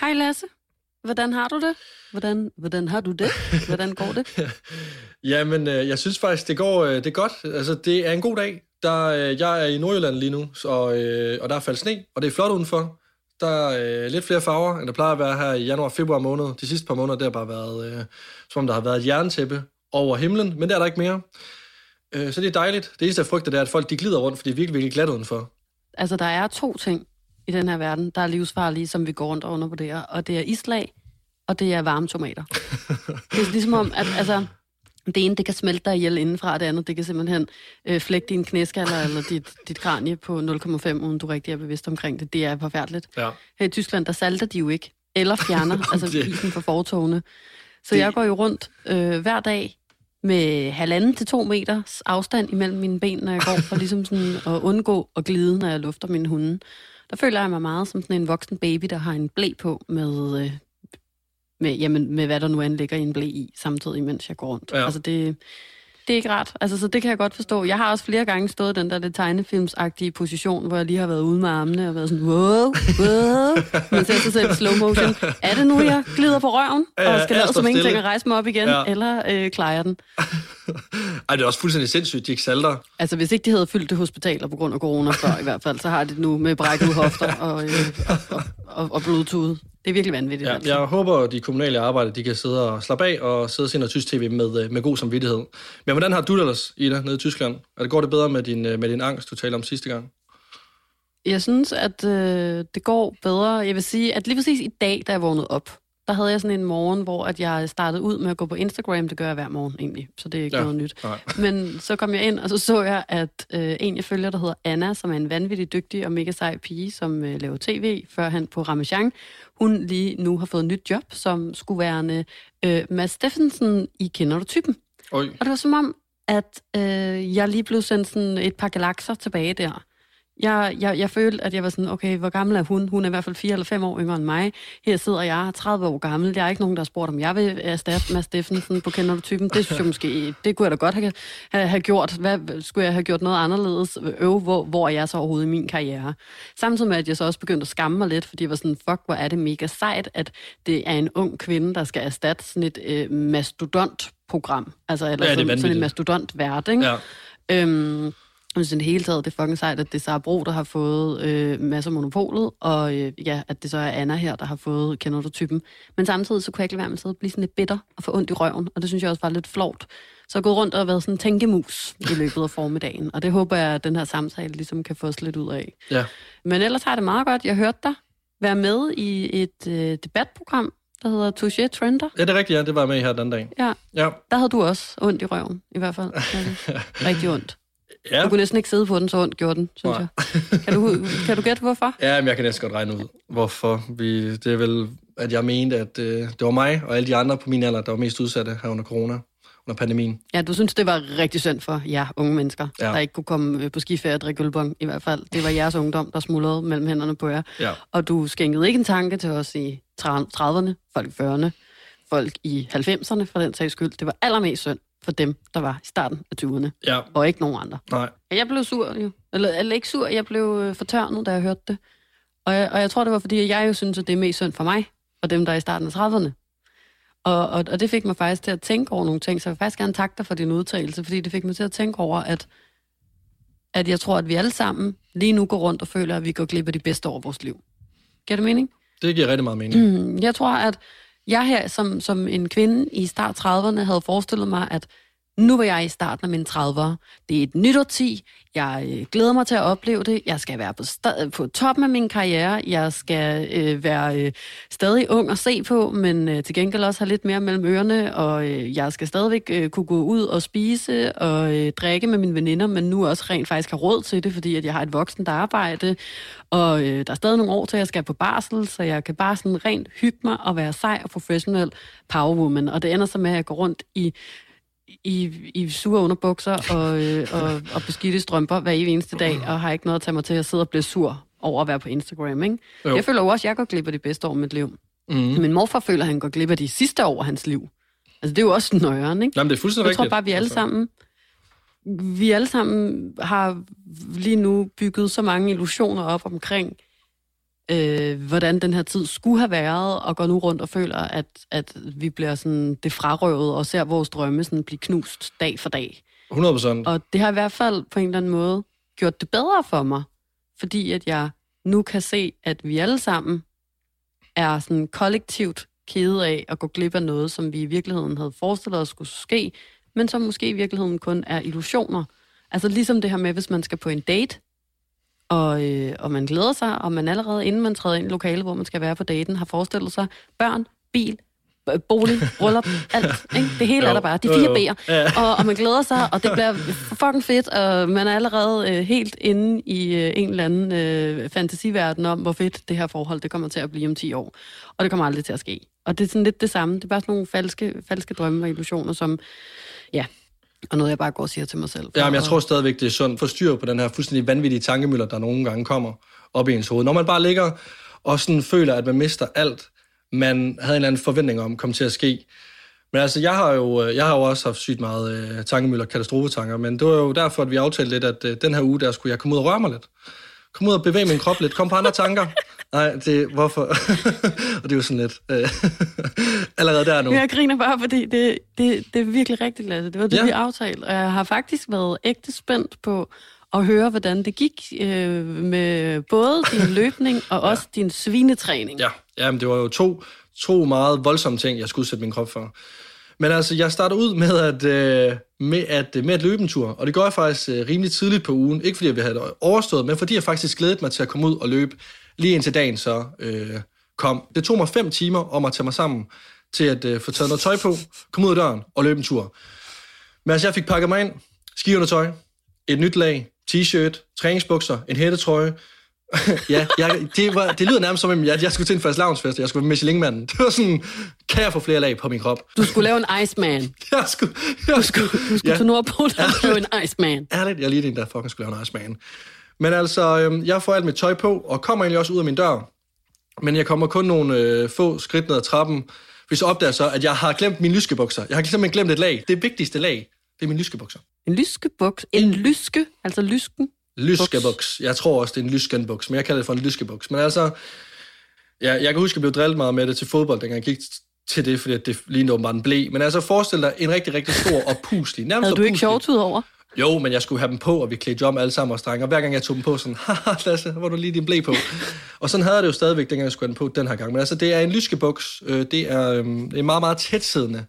Hej Lasse. Hvordan har du det? Hvordan, hvordan har du det? Hvordan går det? Jamen, øh, jeg synes faktisk, det går øh, det er godt. Altså, det er en god dag. Der, øh, jeg er i Nordjylland lige nu, øh, og der er faldet sne, og det er flot udenfor. Der er lidt flere farver, end der plejer at være her i januar februar måned. De sidste par måneder, det har bare været, som om der har været et jerntæppe over himlen, men det er der ikke mere. Så det er dejligt. Det eneste, jeg frygter, det er, at folk de glider rundt, fordi det er virkelig, virkelig glat udenfor. Altså, der er to ting i den her verden, der er livsfarlige, som vi går rundt og undervurderer, og det er islag, og det er varme tomater. det er ligesom om, at altså, det ene, det kan smelte dig ihjel indenfra, og det andet, det kan simpelthen øh, flække din knæskaller eller dit, dit kranie på 0,5, uden du rigtig er bevidst omkring det. Det er forfærdeligt. Ja. Her i Tyskland, der salter de jo ikke, eller fjerner, altså Det- isen fra fortogene. Så Det- jeg går jo rundt øh, hver dag med halvanden til to meters afstand imellem mine ben, når jeg går, for ligesom sådan at undgå at glide, når jeg lufter mine hunde. Der føler jeg mig meget som sådan en voksen baby, der har en blæ på med, øh, med, jamen, med hvad der nu end ligger i en blæ i, samtidig mens jeg går rundt. Ja. Altså det, det er ikke rart. Altså, så det kan jeg godt forstå. Jeg har også flere gange stået den der lidt tegnefilmsagtige position, hvor jeg lige har været ude med armene og været sådan, wow, wow, men ser sig selv i slow motion. Er det nu, jeg glider på røven, og skal lade som ingenting og rejse mig op igen, Ja. eller øh, klarer jeg den? Ej, det er også fuldstændig sindssygt, de ikke salter. Altså, hvis ikke de havde fyldt det hospitaler på grund af corona før, i hvert fald, så har de det nu med brækkede hofter og, øh, og, og, og, og blodtud. Det er virkelig vanvittigt. Ja, altså. jeg håber, at de kommunale arbejde, de kan sidde og slappe af og sidde og se noget tysk tv med, øh, med god samvittighed. Men hvordan har du det ellers, Ida, nede i Tyskland? Er det, går det bedre med din, øh, med din angst, du talte om sidste gang? Jeg synes, at øh, det går bedre. Jeg vil sige, at lige præcis i dag, da jeg vågnede op, der havde jeg sådan en morgen, hvor at jeg startede ud med at gå på Instagram. Det gør jeg hver morgen egentlig, så det er ikke Ja, noget nyt. nej. Men så kom jeg ind, og så så jeg, at øh, en, jeg følger, der hedder Anna, som er en vanvittig dygtig og mega sej pige, som øh, laver tv, før han på Ramachan, hun lige nu har fået et nyt job, som skulle være øh, Mads Steffensen i Kender du typen? Oj. Og det var som om, at øh, jeg lige blev sendt sådan et par galakser tilbage der. Jeg, jeg, jeg følte, at jeg var sådan, okay, hvor gammel er hun? Hun er i hvert fald 4 eller 5 år yngre end mig. Her sidder jeg, 30 år gammel. Der er ikke nogen, der har spurgt, om jeg vil erstatte Mads Steffensen på Kender du typen. Det synes jeg måske, det kunne jeg da godt have, have, have gjort. Hvad, skulle jeg have gjort noget anderledes? Øv, hvor, hvor er jeg så overhovedet i min karriere? Samtidig med, at jeg så også begyndte at skamme mig lidt, fordi jeg var sådan, fuck, hvor er det mega sejt, at det er en ung kvinde, der skal erstatte sådan et øh, mastodont-program. Altså, eller Ja, sådan, sådan en vanvittigt. mastodont-vært, ikke? Ja. Øhm, jeg synes i det hele taget, det er fucking sejt, at det er Sara Bro, der har fået øh, masser af monopolet, og øh, ja, at det så er Anna her, der har fået kender du typen. Men samtidig så kunne jeg ikke lade være med at blive sådan lidt bitter og få ondt i røven, og det synes jeg også var lidt flovt. Så jeg gået rundt og været sådan en tænkemus i løbet af formiddagen, og det håber jeg, at den her samtale ligesom kan få os lidt ud af. ja. Men ellers har det meget godt. Jeg hørte dig være med i et øh, debatprogram, der hedder Touché Trender. Ja, det er rigtigt, ja. Det var med i her den dag. Ja, Ja. der havde du også ondt i røven, i hvert fald. Rigtig ondt. Ja. Du kunne næsten ikke sidde på den, så ondt gjorde den, synes Nej. jeg. Kan du, kan du gætte, hvorfor? Ja, men jeg kan næsten godt regne ud, hvorfor. Vi, det er vel, at jeg mente, at øh, det var mig og alle de andre på min alder, der var mest udsatte her under corona, under pandemien. Ja, du synes, det var rigtig synd for jer unge mennesker, Ja. der ikke kunne komme øh, på skiferie og drikke ølbong, i hvert fald. Det var jeres ungdom, der smuldrede mellem hænderne på jer. Ja. Og du skænkede ikke en tanke til os i 30'erne, folk i 40'erne, folk i 90'erne for den sags skyld. Det var allermest synd for dem, der var i starten af 20'erne, Ja, og ikke nogen andre. nej. Og Jeg blev sur, jo. Eller, eller ikke sur, jeg blev øh, fortørnet, da jeg hørte det. Og jeg, og jeg tror, det var, fordi jeg jo synes, at det er mest synd for mig, og dem, der er i starten af 30'erne. Og, og, og det fik mig faktisk til at tænke over nogle ting, så jeg vil faktisk gerne takke dig for din udtalelse, fordi det fik mig til at tænke over, at, at jeg tror, at vi alle sammen lige nu går rundt og føler, at vi går glip af de bedste år af vores liv. Giver det mening? Det giver rigtig meget mening. Mm, jeg tror, at jeg her som, som en kvinde i start 30'erne havde forestillet mig, at nu var jeg i starten af mine 30'ere. Det er et nyt årti. Jeg øh, glæder mig til at opleve det. Jeg skal være på, sta- øh, på toppen af min karriere. Jeg skal øh, være øh, stadig ung og se på, men øh, til gengæld også have lidt mere mellem ørerne. Og øh, jeg skal stadigvæk øh, kunne gå ud og spise og øh, drikke med mine veninder, men nu også rent faktisk har råd til det, fordi at jeg har et voksent arbejde. Og øh, der er stadig nogle år til, at jeg skal på barsel, så jeg kan bare sådan rent hygge mig og være sej og professionel powerwoman. Og det ender så med, at jeg går rundt i i, i sure underbukser og, øh, og, og beskidte strømper hver eneste dag, og har ikke noget at tage mig til at sidde og blive sur over at være på Instagram. Ikke? Jo. Jeg føler jo også, at jeg går glip af de bedste år i mit liv. Mm. Min morfar føler, at han går glip af de sidste år af hans liv. Altså, det er jo også nøjeren, ikke? Jamen, det er fuldstændig Jeg tror rigtigt. bare, vi alle Altså, sammen vi alle sammen har lige nu bygget så mange illusioner op omkring, øh, hvordan den her tid skulle have været, og går nu rundt og føler, at, at vi bliver sådan det frarøvet, og ser vores drømme sådan blive knust dag for dag. 100 procent. Og det har i hvert fald på en eller anden måde gjort det bedre for mig, fordi at jeg nu kan se, at vi alle sammen er sådan kollektivt kede af at gå glip af noget, som vi i virkeligheden havde forestillet os skulle ske, men som måske i virkeligheden kun er illusioner. Altså ligesom det her med, hvis man skal på en date, og, øh, og man glæder sig, og man allerede inden man træder ind i lokalet, hvor man skal være på daten, har forestillet sig børn, bil, b- bolig, bryllup, alt. Ikke? Det hele Jo, er der bare. De jo, fire jo. B'er. Ja. Og, og man glæder sig, og det bliver fucking fedt, og man er allerede øh, helt inde i øh, en eller anden øh, fantasiverden om, hvor fedt det her forhold det kommer til at blive om 10 år. Og det kommer aldrig til at ske. Og det er sådan lidt det samme. Det er bare sådan nogle falske, falske drømme og illusioner, som, ja, og noget jeg bare går og siger til mig selv. Ja, men jeg tror stadigvæk, det er sundt for styr på den her fuldstændig vanvittige tankemøller, der nogle gange kommer op i ens hoved. Når man bare ligger og sådan føler, at man mister alt, man havde en eller anden forventning om, kom til at ske. Men altså, jeg har jo, øh, jeg har jo også haft sygt meget øh, tankemøller, katastrofetanker, men det var jo derfor, at vi aftalte lidt, at øh, den her uge, der skulle jeg komme ud og røre mig lidt. Kom ud og bevæge min krop lidt, kom på andre tanker. Nej, det hvorfor? og det er jo sådan lidt... Øh, allerede der nu. Jeg griner bare, fordi det, det, det er virkelig rigtigt, Lasse. Det var det, Ja. vi aftalte. Og jeg har faktisk været ægte spændt på at høre, hvordan det gik øh, med både din løbning og også din svinetræning. Ja, ja men det var jo to, to meget voldsomme ting, jeg skulle sætte min krop for. Men altså, jeg starter ud med at, øh, med at, med at løbe en tur, og det gør jeg faktisk øh, rimelig tidligt på ugen. Ikke fordi jeg havde det overstået, men fordi jeg faktisk glædede mig til at komme ud og løbe lige indtil dagen så øh, kom. Det tog mig fem timer om at tage mig sammen til at øh, få taget noget tøj på, komme ud af døren og løbe en tur. Men altså, jeg fik pakket mig ind, skiundertøj, et nyt lag, t-shirt, træningsbukser, en hættetrøje. ja, jeg, det, var, det lyder nærmest som, om jeg, jeg skulle til en fast lavnsfest, jeg skulle være Michelin-manden. Det var sådan, kan jeg få flere lag på min krop? Du skulle lave en Iceman. Jeg skulle, jeg skulle, Du skulle ja, til Nordpol og lave en Iceman. ærligt, jeg lige den, der fucking skulle lave en Iceman. Men altså, øhm, jeg får alt mit tøj på, og kommer egentlig også ud af min dør. Men jeg kommer kun nogle øh, få skridt ned ad trappen, hvis så opdager så, at jeg har glemt mine lyskebukser. Jeg har simpelthen glemt et lag. Det vigtigste lag, det er mine lyskebukser. En lyskebuks. En lyske, altså lysken. Lyskebuks. Jeg tror også, det er en lyskenbuks, men jeg kalder det for en lyskebuks. Men altså, ja, jeg kan huske, at jeg blev drillet meget med det til fodbold, dengang jeg gik til det, fordi det lignede åbenbart en blæ. Men altså, forestil dig en rigtig, rigtig stor og puslig. Nærmest Havde du ikke sjovt ud over? Jo, men jeg skulle have dem på, og vi klædte om alle sammen og strenge. Og hver gang jeg tog dem på, sådan, haha, Lasse, hvor du lige din blæ på. og sådan havde jeg det jo stadigvæk, dengang jeg skulle have den på den her gang. Men altså, det er en lyskebuks. Øh, Det er øhm, en meget, meget tætsiddende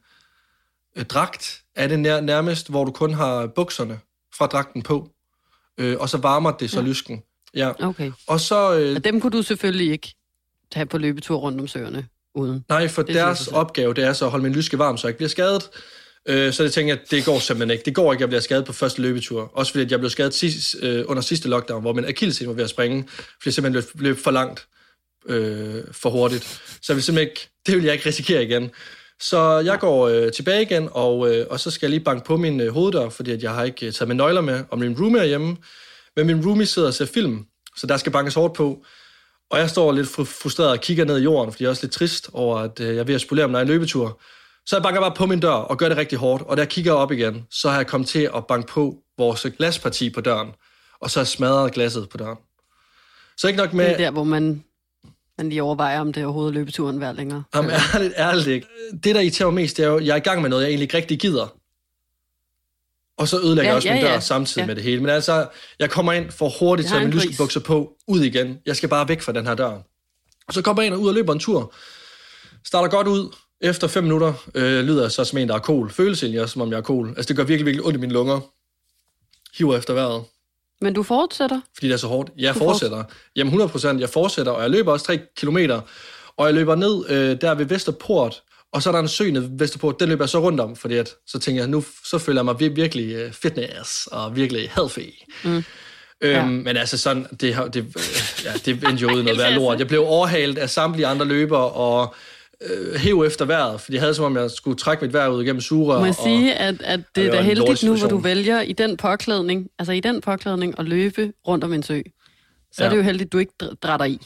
øh, dragt. Er det nær, nærmest, hvor du kun har bukserne fra dragten på. Øh, og så varmer det så ja. lysken. Ja. Okay. Og så... Øh, Og dem kunne du selvfølgelig ikke tage på løbetur rundt om søerne uden. Nej, for Det deres opgave, det er så at holde min lyske varm, så jeg ikke bliver skadet. Øh, så det tænker jeg, det går simpelthen ikke. Det går ikke, at jeg bliver skadet på første løbetur. Også fordi at jeg blev skadet sidst, øh, under sidste lockdown, hvor min akillescene var ved at springe, fordi jeg simpelthen løb, løb for langt, øh, for hurtigt. Så jeg vil simpelthen ikke, det vil jeg ikke risikere igen. Så jeg går øh, tilbage igen, og, øh, og så skal jeg lige banke på min øh, hoveddør, fordi at jeg har ikke øh, taget mine nøgler med, og min roomie er hjemme. Men min roomie sidder og ser film, så der skal bankes hårdt på. Og jeg står lidt frustreret og kigger ned i jorden, fordi jeg er også lidt trist over, at øh, jeg er ved at spolere min egen løbetur. Så jeg banker bare på min dør og gør det rigtig hårdt, og da jeg kigger op igen, så har jeg kommet til at banke på vores glasparti på døren, og så har jeg smadret glasset på døren. Så ikke nok med... Det er der, hvor man, man lige overvejer, om det er overhovedet løbeturen værd længere. Jamen, ærligt, ærligt ikke. Det, der irriterer mig mest, det er jo, at jeg er i gang med noget, jeg egentlig ikke rigtig gider. Og så ødelægger Ja, jeg også ja, min dør ja. samtidig Ja. med det hele. Men altså, jeg kommer ind for hurtigt, Det tager har min en pris. lyskebukser på, ud igen. Jeg skal bare væk fra den her dør. Og så kommer jeg ind og ud og løber en tur. Starter godt ud. Efter fem minutter øh, lyder jeg så som en, der er kol. Føles egentlig også, som om jeg er kol. Altså, det gør virkelig, virkelig ondt i mine lunger. Hiver efter vejret, Men du fortsætter? fordi det er så hårdt. Jeg Du fortsætter. Jamen 100 procent. Jeg fortsætter, og jeg løber også 3 kilometer. Og jeg løber ned øh, der ved Vesterport, og så er der en sø nede ved Vesterport. Den løber jeg så rundt om, fordi at, så tænker jeg, nu så føler jeg mig vir- virkelig øh, fitness og virkelig healthy. Mm. Øhm, Ja. Men altså sådan, det, det, øh, ja, det endte jo ud i noget værd lort. Jeg blev overhalet af samtlige andre løbere, og øh, hæv efter vejret, fordi jeg havde som om, jeg skulle trække mit vejr ud igennem sugerør. Må jeg og, sige, at, at det er da heldigt nu, hvor du vælger i den påklædning, altså i den påklædning at løbe rundt om en sø. Så ja. er det jo heldigt, at du ikke dr- drætter i.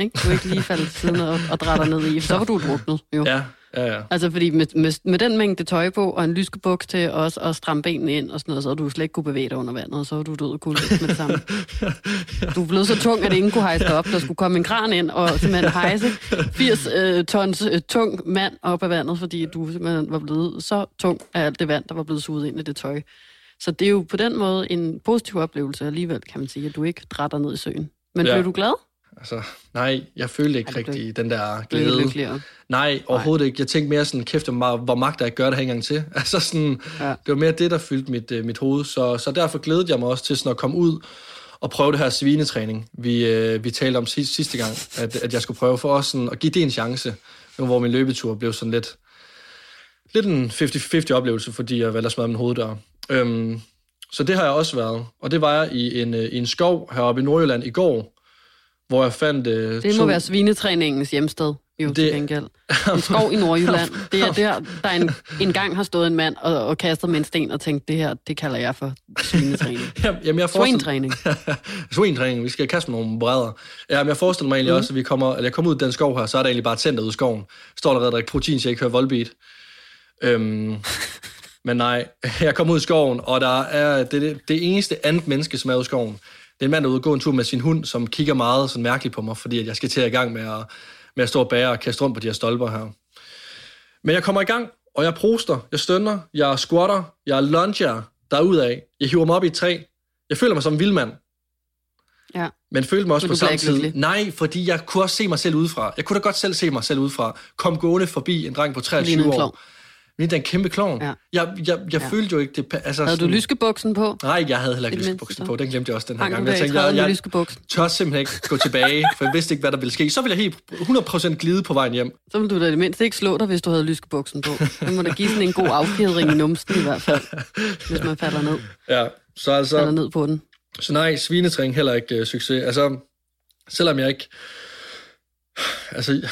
Ikke? Du ikke lige faldet til siden og, og drætter ned i, for så var du druknet. Jo. Ja, ja, ja. Altså fordi med, med, med den mængde tøj på, og en lyskebuks til også at stramme benene ind og sådan noget, så du slet ikke kunne bevæge dig under vandet, og så var du død og kul med det samme. Du blevet så tung, at ingen kunne hejse dig op. Der skulle komme en kran ind og simpelthen hejse 80 øh, tons øh, tung mand op af vandet, fordi du simpelthen var blevet så tung af alt det vand, der var blevet suget ind i det tøj. Så det er jo på den måde en positiv oplevelse alligevel, kan man sige, at du ikke drætter ned i søen. Men Ja. blev du glad? Altså, nej, jeg følte ikke rigtig den der glæde. lykkeligere? Nej, overhovedet ikke. Jeg tænkte mere sådan, kæft, hvor hvor magt jeg gør det her engang til. Altså sådan, Ja. ja. det var mere det, der fyldte mit, øh, mit hoved. Så, så derfor glædede jeg mig også til sådan at komme ud og prøve det her svinetræning, vi, øh, vi talte om sidste, sidste gang, at, at jeg skulle prøve for os sådan, at give det en chance, nu hvor min løbetur blev sådan lidt, lidt en 50-50 oplevelse, fordi jeg valgte at smadre min hoveddør. Øhm, så det har jeg også været. Og det var jeg i en, øh, i en skov heroppe i Nordjylland i går, hvor jeg fandt øh, Det to... må være svinetræningens hjemsted, jo det... til gengæld. En skov i Nordjylland. Det er der, der en, en gang har stået en mand og, og kastet med en sten og tænkt, det her, det kalder jeg for svinetræning. Jamen, jeg forestiller- Swing-træning. Swing-træning. Vi skal kaste med nogle brædder. Ja, men jeg forestiller mig egentlig mm. også, at vi kommer, at jeg kommer ud i den skov her, så er der egentlig bare et center ude i skoven. Står der og drikker proteinshake, hører voldbeat. Øhm, men nej, jeg kommer ud i skoven, og der er det, det, det eneste andet menneske, som er ude i skoven. Det er en mand, der er ude og gå en tur med sin hund, som kigger meget sådan mærkeligt på mig, fordi at jeg skal til at i gang med at, med at stå og bære og kaste rundt på de her stolper her. Men jeg kommer i gang, og jeg proster, jeg stønner, jeg squatter, jeg lunger derudad. Jeg hiver mig op i et træ. Jeg føler mig som en vild mand. Ja. Men følte mig også på samme tid. lykkelig? Nej, fordi jeg kunne også se mig selv udefra. Jeg kunne da godt selv se mig selv udefra. Kom gående forbi en dreng på Lignede 23 en år. Klovn. Lignede en kæmpe klovn. Ja. Jeg, jeg, jeg Ja. følte jo ikke det. Altså, Havde du sådan- lyskebuksen på? Nej, jeg havde heller ikke lyskebuksen på. Den glemte jeg også den her Hang du gang. Jeg tænkte, jeg, jeg lyskebuksen? tør simpelthen ikke gå tilbage, for jeg vidste ikke, hvad der ville ske. Så ville jeg helt 100% glide på vejen hjem. Så ville du da det mindste ikke slå dig, hvis du havde lyskebuksen på. Det må da give sådan en god afkedring i numsten i hvert fald, hvis man falder ned, Ja, så falder altså... ned på den. Så nej, svinetræning heller ikke uh, succes. Altså, selvom jeg ikke... Altså,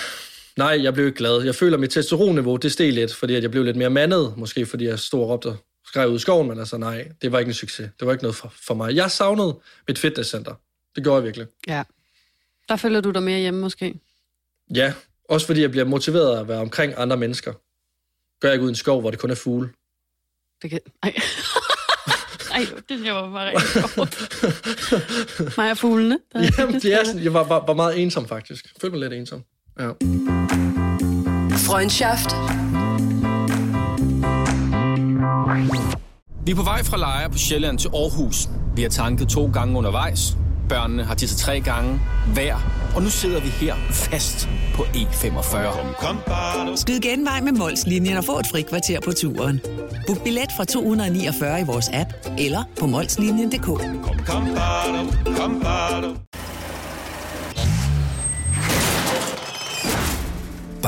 nej, jeg blev ikke glad. Jeg føler, at mit testosteronniveau, det steg lidt, fordi at jeg blev lidt mere mandet. Måske fordi jeg stod og råbte skrev ud i skoven, men altså nej, det var ikke en succes. Det var ikke noget for, for mig. Jeg savnede mit fitnesscenter. Det gjorde jeg virkelig. Ja. Der følger du dig mere hjemme måske. Ja, også fordi jeg bliver motiveret af at være omkring andre mennesker. Gør jeg ikke ud i en skov, hvor det kun er fugle. Det kan... Ej. Ej, det jeg var bare rigtig. Mig og fuglene. Der er Jamen, det er sådan, jeg var, var, var meget ensom faktisk. Jeg følte mig lidt ensom. Ja. Freundschaft. Vi er på vej fra Lejre på Sjælland til Aarhus. Vi har tanket to gange undervejs. Børnene har tisset tre gange hver. Og nu sidder vi her fast på E45. Skyd genvej med Molslinjen og få et fri kvarter på turen. Book billet fra 249 i vores app eller på molslinjen.dk.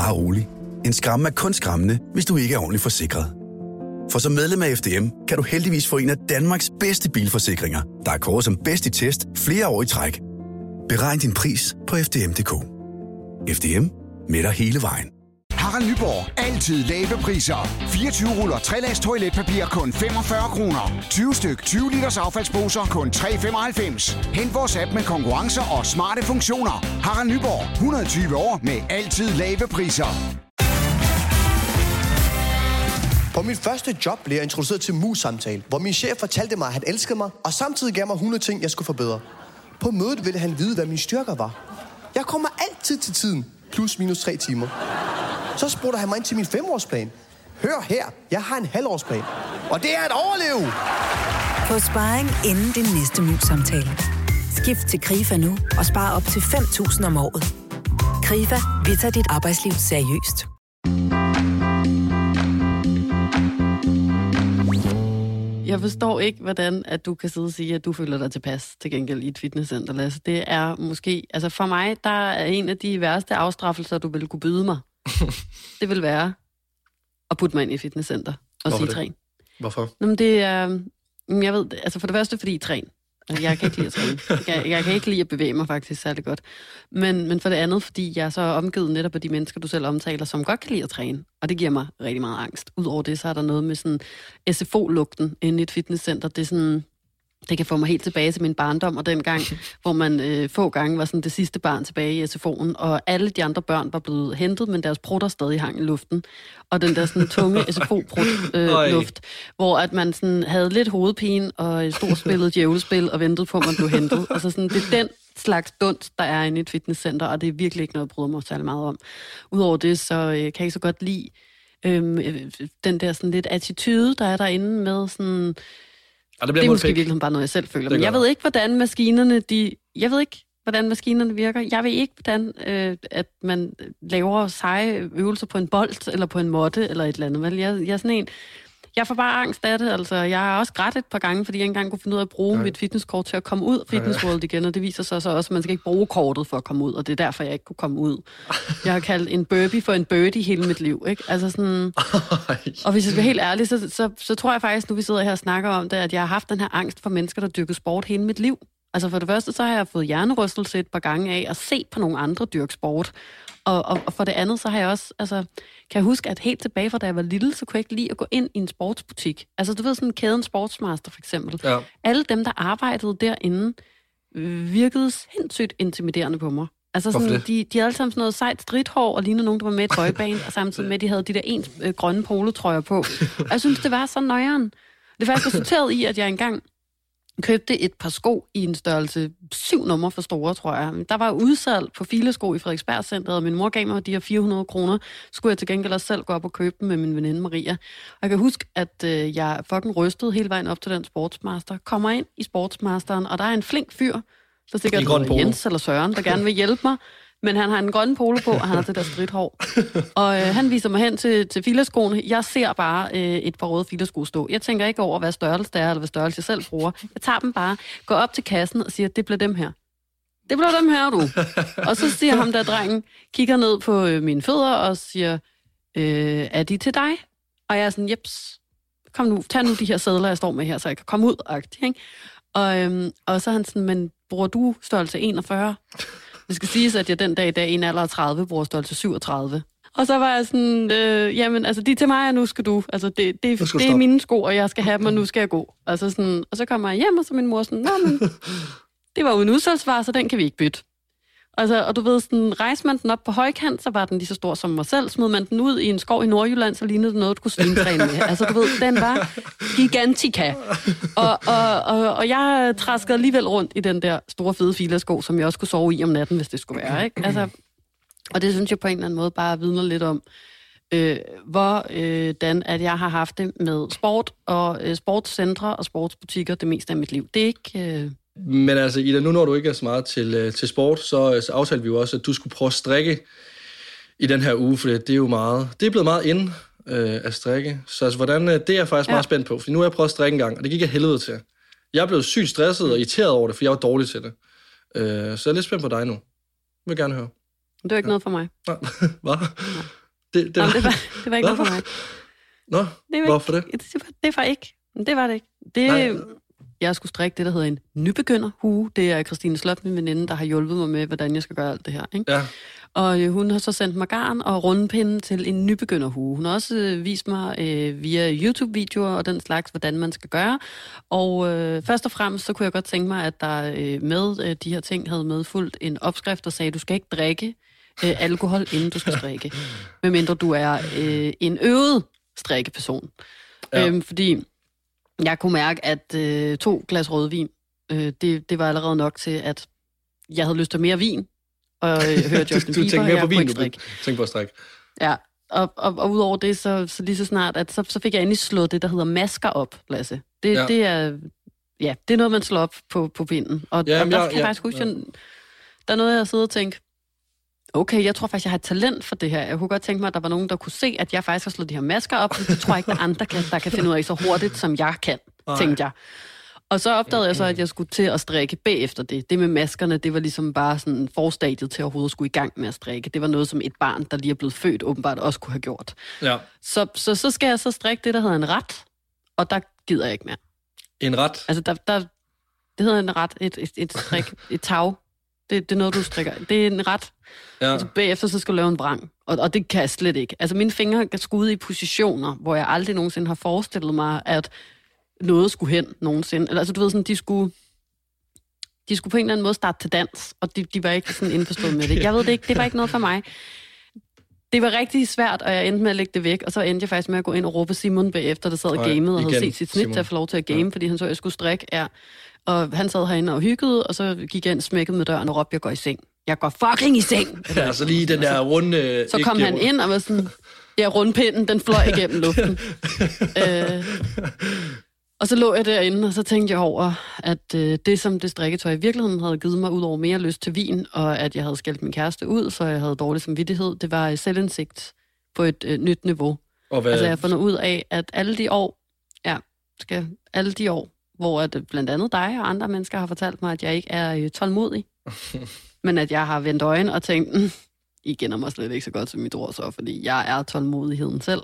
Bare rolig. En skræmme er kun skræmmende, hvis du ikke er ordentligt forsikret. For som medlem af FDM kan du heldigvis få en af Danmarks bedste bilforsikringer, der er kåret som bedst i test flere år i træk. Beregn din pris på FDM.dk. FDM med dig hele vejen. Harald Nyborg. Altid lave priser. 24 ruller 3 lags toiletpapir kun 45 kroner. 20 styk 20 liters affaldsposer kun 3,95. Hent vores app med konkurrencer og smarte funktioner. Harald Nyborg. 120 år med altid lave priser. På mit første job blev jeg introduceret til mus-samtale, hvor min chef fortalte mig, at han elskede mig, og samtidig gav mig 100 ting, jeg skulle forbedre. På mødet ville han vide, hvad mine styrker var. Jeg kommer altid til tiden, plus minus tre timer. Så spurgte han mig ind til min femårsplan. Hør her, jeg har en halvårsplan. Og det er at overleve! Få sparring inden din næste MINT-samtale. Skift til KRIFA nu og spar op til 5.000 om året. KRIFA, vi tager dit arbejdsliv seriøst. Jeg forstår ikke, hvordan at du kan sidde og sige, at du føler dig tilpas til gengæld i et fitnesscenter, Lasse. Det er måske... Altså for mig, der er en af de værste afstraffelser, du ville kunne byde mig, det vil være at putte mig ind i et fitnesscenter og Hvorfor sige det? træn. Hvorfor? Nå, men det er... mm, Jeg ved, altså for det første, fordi træn. Altså, Jeg kan ikke lide at træne. Jeg kan, jeg kan ikke lide at bevæge mig faktisk særlig godt. Men, men for det andet, fordi jeg er så omgivet netop af de mennesker, du selv omtaler, som godt kan lide at træne. Og det giver mig rigtig meget angst. Udover det, så er der noget med sådan SFO-lugten inde i et fitnesscenter. Det er sådan... Det kan få mig helt tilbage til min barndom, og den gang, hvor man øh, få gange var sådan det sidste barn tilbage i SFO'en, og alle de andre børn var blevet hentet, men deres prutter stadig hang i luften. Og den der sådan tunge SFO-prut øh, luft, hvor at man sådan havde lidt hovedpine og stod og spillede djævlespil og ventede på, at man blev hentet. Altså sådan, det er den slags dunst, der er inde i et fitnesscenter, og det er virkelig ikke noget, jeg bryder mig særlig meget om. Udover det, så øh, kan jeg ikke så godt lide øhm, øh, den der sådan lidt attitude, der er derinde med sådan... Og det Det bliver er måske i måske virkeligheden bare noget, jeg selv føler. Det Men jeg ved ikke, hvordan maskinerne, de... Jeg ved ikke, hvordan maskinerne virker. Jeg ved ikke, hvordan øh, at man laver seje øvelser på en bold, eller på en måtte, eller et eller andet. Vel? Jeg, jeg er sådan en... Jeg får bare angst af det, altså. Jeg har også grædt et par gange, fordi jeg ikke engang kunne finde ud af at bruge Nej. mit fitnesskort til at komme ud af Fitness World igen, og det viser sig så også, at man skal ikke bruge kortet for at komme ud, og det er derfor, jeg ikke kunne komme ud. Jeg har kaldt en burpee for en birdie hele mit liv, ikke? Altså sådan... Og hvis jeg skal være helt ærlig, så, så, så tror jeg faktisk, nu vi sidder her og snakker om det, at jeg har haft den her angst for mennesker, der dyrker sport hele mit liv. Altså for det første, så har jeg fået hjernerystelse et par gange af at se på nogle andre dyrke sport. Og, og, og for det andet, så har jeg også, altså, kan jeg huske, at helt tilbage fra da jeg var lille, så kunne jeg ikke lide at gå ind i en sportsbutik. Altså du ved sådan kæden Sportsmaster for eksempel. Ja. Alle dem, der arbejdede derinde, virkede sindssygt intimiderende på mig. Altså sådan, de, de havde alle sammen sådan noget sejt stridthår, og lignede nogen, der var med i et boyband, og samtidig med, at de havde de der ens øh, grønne polotrøjer på. Og jeg synes, det var så nøjeren. Det var faktisk resulteret i, at jeg engang købte et par sko i en størrelse syv numre for store, tror jeg. Der var udsalg på filesko i Frederiksberg Centeret, og min mor gav mig de her 400 kroner. Skulle jeg til gengæld også selv gå op og købe dem med min veninde Maria. Og jeg kan huske, at øh, jeg fucking rystede hele vejen op til den sportsmaster. Kommer ind i sportsmasteren, og der er en flink fyr, der sikkert hedder. Jens eller Søren, der gerne vil hjælpe mig. Men han har en grøn polo på, og han har det der stridthår. Og øh, han viser mig hen til, til filerskoene. Jeg ser bare øh, et par røde filersko stå. Jeg tænker ikke over, hvad størrelse det er, eller hvad størrelse jeg selv bruger. Jeg tager dem bare, går op til kassen og siger, det bliver dem her. Det bliver dem her, du. Og så siger ham der drengen, kigger ned på øh, mine fødder og siger, øh, er de til dig? Og jeg er sådan, jeps, kom nu, tag nu de her sædler, jeg står med her, så jeg kan komme ud. Ikke? Og, øhm, og så er han sådan, men bruger du størrelse 41? Det skal siges, at jeg den dag i dag en alder af 30 bruger størrelse 37. Og så var jeg sådan, øh, jamen, altså, de er til mig, og nu skal du. Altså, det, det, det er mine sko, og jeg skal have dem, og nu skal jeg gå. Altså, sådan, og så kommer jeg hjem, og så min mor sådan, Nå, men, det var uden udsalgsvar, så den kan vi ikke bytte. Altså, og du ved, sådan, rejste man den op på højkant, så var den lige så stor som mig selv. Smed man den ud i en skov i Nordjylland, så lignede det noget, du kunne svintræne med. Altså, du ved, den var gigantika. Og, og, og, og jeg traskede alligevel rundt i den der store fede filersko, som jeg også kunne sove i om natten, hvis det skulle være. Ikke? Altså, og det synes jeg på en eller anden måde bare vidner lidt om, øh, hvordan øh, at jeg har haft det med sport og øh, sportscentre og sportsbutikker det meste af mit liv. Det er ikke... Øh, men altså, Ida, nu når du ikke er så meget til, øh, til sport, så, så aftalte vi jo også, at du skulle prøve at strikke i den her uge, for det er jo meget, det er blevet meget ind øh, at strikke. Så altså, hvordan, øh, det er jeg faktisk ja. Ja. meget spændt på, for nu har jeg prøvet at strikke en gang, og det gik jeg helvede til. Jeg blev sygt stresset og irriteret over det, for jeg var dårlig til det. Øh, så jeg er lidt spændt på dig nu. Jeg vil gerne høre. det var ikke noget for mig. Hvad? Det, det, Det, var, det, var, det var ikke noget for mig. Nå, Det var hvorfor det? Ikke, det, var, det var ikke. Det var det ikke. Det, Nej. Jeg skulle strikke det, der hedder en nybegynderhue. Det er Christine Slot, min veninde, der har hjulpet mig med, hvordan jeg skal gøre alt det her. Ikke? Ja, Og øh, hun har så sendt mig garn og rundpinde til en nybegynderhue. Hun har også øh, vist mig øh, via YouTube-videoer og den slags, hvordan man skal gøre. Og øh, først og fremmest, så kunne jeg godt tænke mig, at der øh, med øh, de her ting havde medfulgt en opskrift, der sagde, du skal ikke drikke øh, alkohol, inden du skal strikke. Medmindre du er øh, en øvet strikkeperson. Ja. Øhm, fordi jeg kunne mærke, at øh, to glas rødvin, øh, det, det var allerede nok til, at jeg havde lyst til mere vin, og øh, hørte Justin du Bieber, tænker og mere på vin, du tænker på at strikke. Ja, og, og, og udover det, så, så lige så snart, at så, så fik jeg endelig slået det, der hedder masker op, Lasse. Det, Ja. det er... Ja, det er noget, man slår op på, på pinden. Og, Ja, og der jeg- kan jeg faktisk huske, ja. der er noget, jeg sidder og tænker, okay, jeg tror faktisk, jeg har et talent for det her. Jeg kunne godt tænke mig, at der var nogen, der kunne se, at jeg faktisk har slået de her masker op. Det tror jeg ikke, der er andre kan, der kan finde ud af så hurtigt, som jeg kan. Nej. tænkte jeg. Og så opdagede jeg så, at jeg skulle til at strikke bagefter det. Det med maskerne, det var ligesom bare sådan forstadiet til at overhovedet skulle i gang med at strikke. Det var noget, som et barn, der lige er blevet født, åbenbart også kunne have gjort. Ja. Så, så, så skal jeg så strikke det, der hedder en ret, og der gider jeg ikke mere. En ret? Altså, der, der, det hedder en ret, et, et, et strik, et tag. Det, det er noget, du strikker. Det er en ret. Ja. Altså, bagefter så skal du lave en brang. Og, og det kan jeg slet ikke. Altså, mine fingre er skudt i positioner, hvor jeg aldrig nogensinde har forestillet mig, at noget skulle hen nogensinde. Eller, altså, du ved, sådan, de skulle, de skulle på en eller anden måde starte til dans, og de, de var ikke sådan indforstået med det. Jeg ved det ikke, det var ikke noget for mig. Det var rigtig svært, og jeg endte med at lægge det væk, og så endte jeg faktisk med at gå ind og råbe Simon bagefter, der sad og gamede og havde set sit snit Simon. til at få lov til at game, ja. fordi han så, at jeg skulle strikke. Ja. Og han sad herinde og hyggede, og så gik jeg ind, smækkede med døren og råbte, jeg går i seng. Jeg går fucking i seng! Ja, så lige den der runde... Så kom han ind og var sådan, ja, rundpinden, den fløj igennem luften. øh, og så lå jeg derinde, og så tænkte jeg over, at øh, det, som det strikketøj i virkeligheden havde givet mig ud over mere lyst til vin, og at jeg havde skældt min kæreste ud, så jeg havde dårlig samvittighed, det var selvindsigt på et øh, nyt niveau. Og hvad... Altså jeg har fundet ud af, at alle de år, ja, skal, alle de år, hvor at øh, blandt andet dig og andre mennesker har fortalt mig, at jeg ikke er øh, tålmodig, men at jeg har vendt øjne og tænkt, mm, I kender mig slet ikke så godt som mit ord så, fordi jeg er tålmodigheden selv.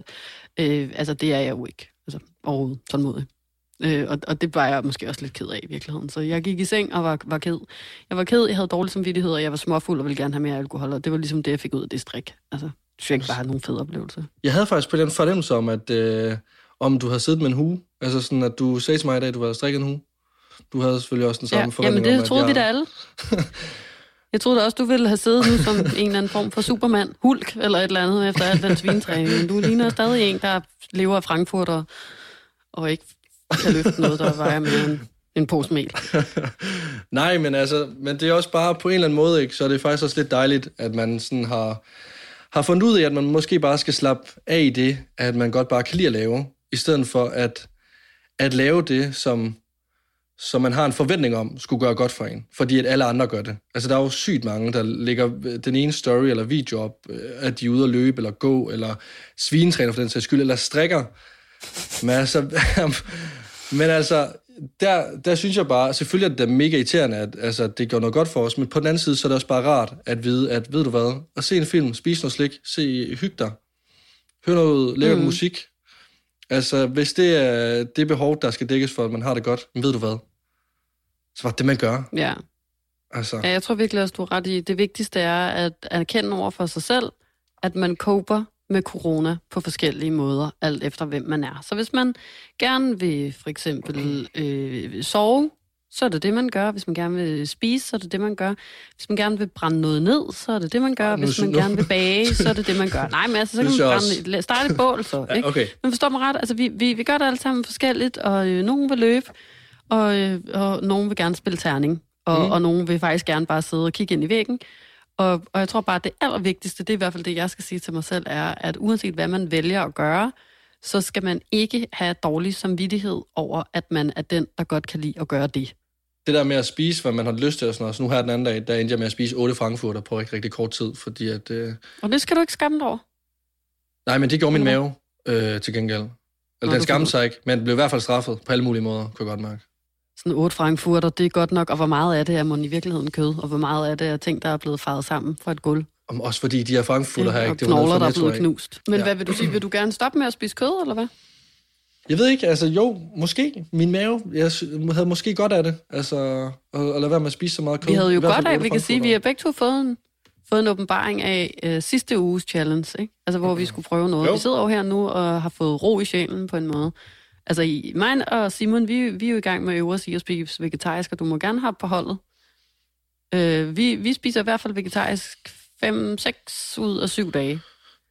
Øh, altså det er jeg jo ikke, altså overhovedet tålmodig. Øh, og, og det var jeg måske også lidt ked af i virkeligheden. Så jeg gik i seng og var, var ked. Jeg var ked, jeg havde dårlig samvittighed, og jeg var småfuld og ville gerne have mere alkohol. Og det var ligesom det, jeg fik ud af det strik. Altså, jeg synes ikke bare nogen fede oplevelser. Jeg havde faktisk på den fornemmelse om, at øh, om du havde siddet med en hue. Altså sådan, at du sagde til mig i dag, at du havde strikket en hue. Du havde selvfølgelig også den samme ja, forventning jamen det om, troede jeg... vi da alle. Jeg troede også, du ville have siddet nu som en eller anden form for supermand, hulk eller et eller andet efter al den svintræning. Men du ligner stadig en, der lever af Frankfurt og, og ikke kan løfte noget, der vejer mere end en pose mel. Nej, men altså, men det er også bare på en eller anden måde, ikke? så er det faktisk også lidt dejligt, at man sådan har, har fundet ud af, at man måske bare skal slappe af i det, at man godt bare kan lide at lave, i stedet for at, at lave det, som, som man har en forventning om, skulle gøre godt for en, fordi at alle andre gør det. Altså, der er jo sygt mange, der lægger den ene story eller video op, øh, at de er ude at løbe, eller gå, eller svinetræner for den sags skyld, eller strikker. Men altså, men altså der, der synes jeg bare, selvfølgelig er det mega irriterende, at altså, det gør noget godt for os, men på den anden side, så er det også bare rart at vide, at ved du hvad, at se en film, spise noget slik, se, hygge dig, høre noget lækkert mm. musik. Altså, hvis det er det behov, der skal dækkes for, at man har det godt, men ved du hvad, så var det, man gør. Ja. Altså. ja, jeg tror virkelig også, du har ret i, det vigtigste er at erkende over for sig selv, at man koper med corona på forskellige måder, alt efter hvem man er. Så hvis man gerne vil for eksempel øh, sove, så er det det, man gør. Hvis man gerne vil spise, så er det det, man gør. Hvis man gerne vil brænde noget ned, så er det det, man gør. Hvis man gerne vil bage, så er det det, man gør. Nej, men altså, så kan man brænde, starte et bål så. Ikke? Ja, okay. Men forstår mig ret, altså, vi, vi, vi gør det alle sammen forskelligt, og øh, nogen vil løbe, og, øh, og nogen vil gerne spille terning, og, mm. og nogen vil faktisk gerne bare sidde og kigge ind i væggen. Og, og jeg tror bare, at det allervigtigste, det er i hvert fald det, jeg skal sige til mig selv, er, at uanset hvad man vælger at gøre, så skal man ikke have dårlig samvittighed over, at man er den, der godt kan lide at gøre det. Det der med at spise, hvad man har lyst til og sådan noget. Så nu her den anden dag, der endte jeg med at spise otte frankfurter på rigtig, rigtig kort tid, fordi at... Øh... Og det skal du ikke skamme dig over? Nej, men det gjorde min mave øh, til gengæld. Eller Nå, den skamte sig ikke, men blev i hvert fald straffet på alle mulige måder, kunne jeg godt mærke sådan otte frankfurter, det er godt nok, og hvor meget af det er man i virkeligheden kød, og hvor meget af det er ting, der er blevet faret sammen fra et gulv. Om også fordi de her frankfurter ja, her ikke, det var knogler, der er blevet knust. Men ja. hvad vil du sige, vil du gerne stoppe med at spise kød, eller hvad? Jeg ved ikke, altså jo, måske. Min mave, jeg havde måske godt af det, altså at, at lade være med at spise så meget kød. Vi havde jo godt af, vi kan sige, vi har begge to fået en, fået en åbenbaring af øh, sidste uges challenge, ikke? Altså hvor vi skulle prøve noget. Jo. Vi sidder jo her nu og har fået ro i sjælen på en måde. Altså, mig og Simon, vi, vi er jo i gang med at øve os i at spise vegetarisk, og du må gerne have på holdet. Øh, vi, vi spiser i hvert fald vegetarisk 5-6 ud af 7 dage.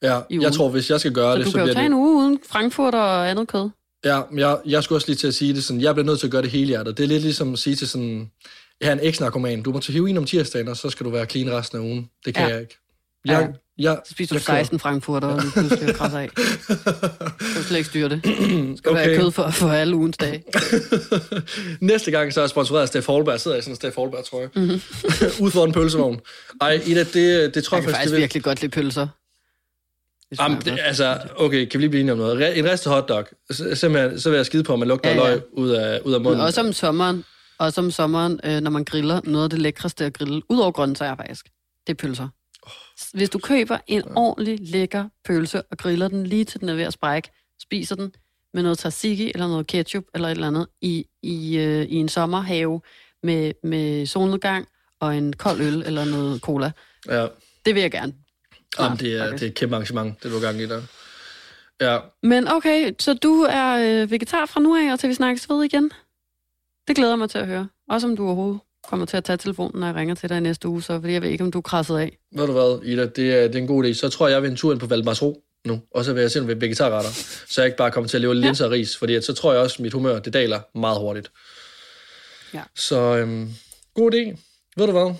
Ja, jeg tror, hvis jeg skal gøre så det, så bliver det... du kan jo tage en uge uden Frankfurt og andet kød. Ja, men jeg, jeg skulle også lige til at sige det sådan, jeg bliver nødt til at gøre det hele hjertet. Det er lidt ligesom at sige til sådan, jeg er en eks-narkoman, du må tage heroin om tirsdagen, og så skal du være clean resten af ugen. Det kan ja. jeg ikke. Jeg, ja. Jeg, så spiser du 16 frankfurter, og du skal krasse af. Du slet ikke styre det. Det skal okay. være kød for, for alle ugens dage. Næste gang, så er jeg sponsoreret af Steff Holberg. Jeg sidder i sådan en Steff Holberg, tror jeg. Mm-hmm. Ude for en pølsevogn. Ej, Ida, det, det tror jeg, jeg faktisk... Kan faktisk virkelig godt lide pølser. Jamen, det, altså, okay, kan vi lige blive enige om noget? En ristet hotdog, simpelthen, så vil jeg skide på, at man lugter ja, ja. løg ud af, ud af munden. Men også om sommeren, også om sommeren, øh, når man griller, noget af det lækreste at grille, udover grøntsager faktisk, det er pølser. Hvis du køber en ordentlig lækker pølse og griller den lige til den er ved at sprække, spiser den med noget tzatziki eller noget ketchup eller et eller andet i, i, øh, i en sommerhave med, med solnedgang og en kold øl eller noget cola. Ja. Det vil jeg gerne. Jamen, det er, det er et kæmpe arrangement, det du gang i der. Ja. Men okay, så du er øh, vegetar fra nu af, og til vi snakkes ved igen? Det glæder mig til at høre. Også om du overhovedet kommer til at tage telefonen, når jeg ringer til dig næste uge, så fordi jeg ved ikke, om du er krasset af. Ved du hvad, Ida, det er, det er en god idé. Så tror jeg, jeg vil en tur ind på Valdemarsro nu, og så vil jeg simpelthen ved vegetarretter, så jeg ikke bare kommer til at leve linser og ris, fordi at, så tror jeg også, at mit humør, det daler meget hurtigt. Ja. Så øhm, god idé. Ved du hvad?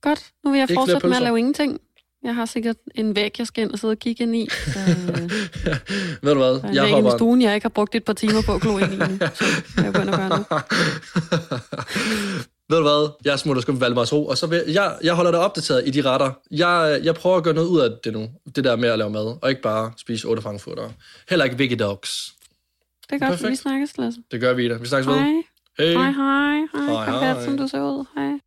Godt, nu vil jeg ikke fortsætte med at lave ingenting. Jeg har sikkert en væg, jeg skal ind og sidde og kigge ind i. Så, øh, Ved du hvad? Jeg har i stuen, jeg ikke har brugt et par timer på at glo ind i nu. Så jeg begynder at gøre nu. Ved du hvad? Jeg smutter sgu med Ro, og så vil, jeg, jeg holder dig opdateret i de retter. Jeg, jeg prøver at gøre noget ud af det nu, det der med at lave mad, og ikke bare spise otte frankfurter. Heller ikke veggie dogs. Det er godt, vi snakkes, Lasse. Det gør vi da. Vi snakkes ved. Hej. Hej, hej. Hej, hej, hej. som du ser ud. Hej.